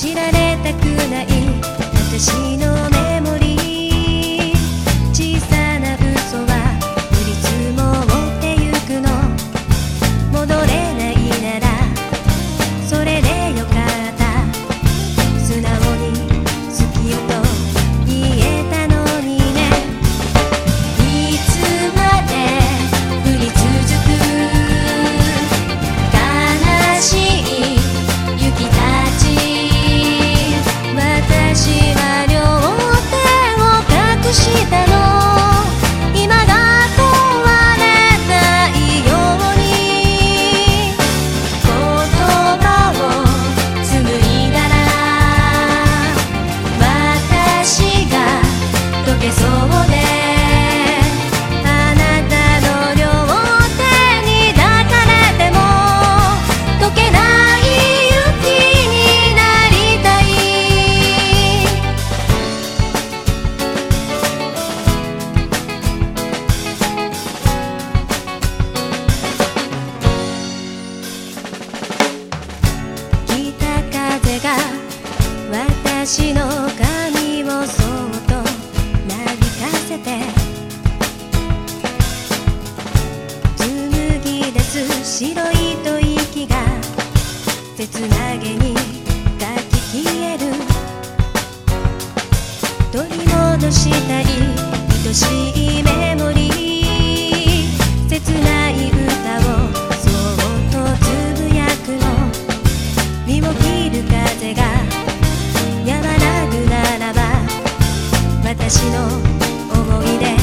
知られたくない私のつなげに立ち消える取り戻したり愛しいメモリー。切ない歌をそっとつぶやくの。身も切る風が。和らぐならば私の思い出。